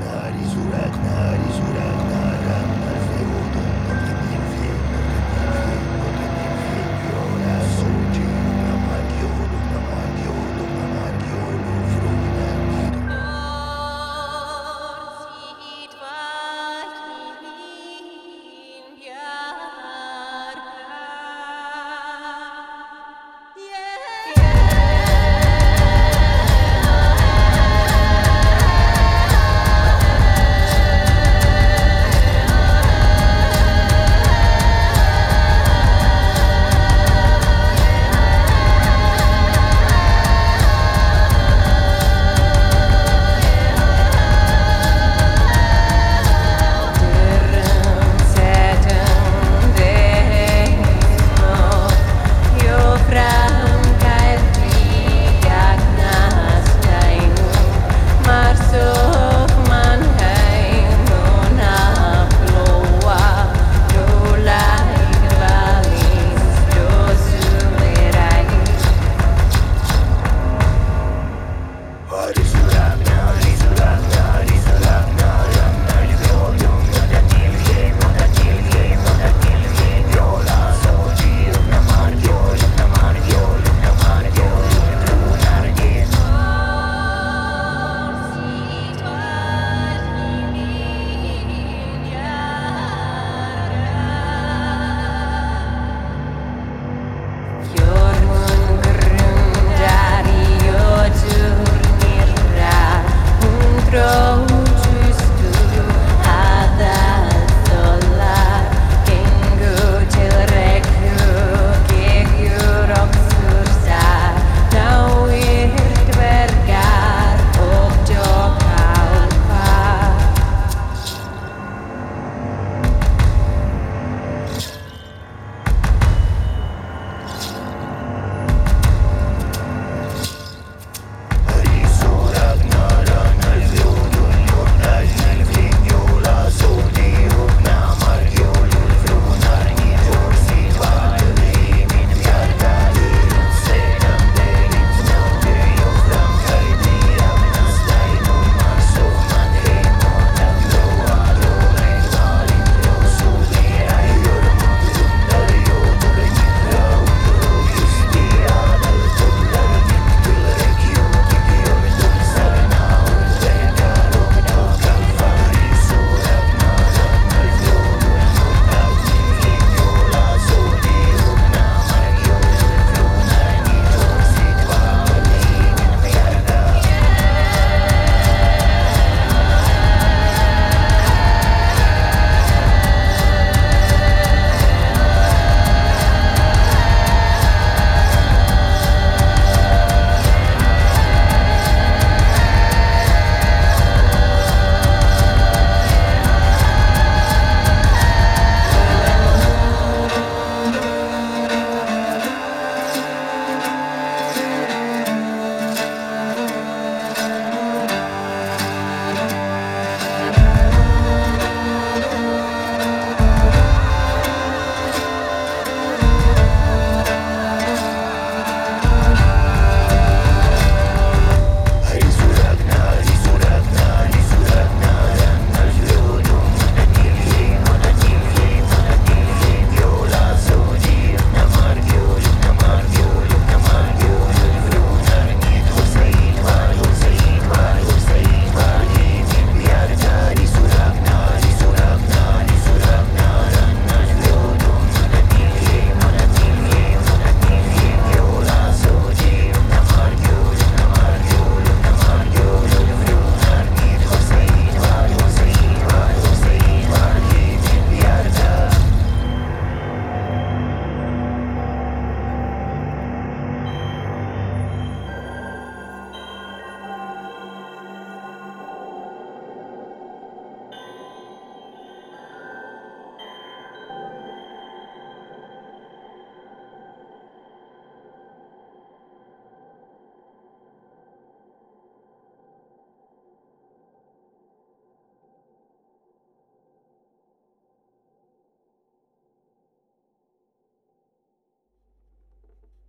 Arizura, Arizura. God is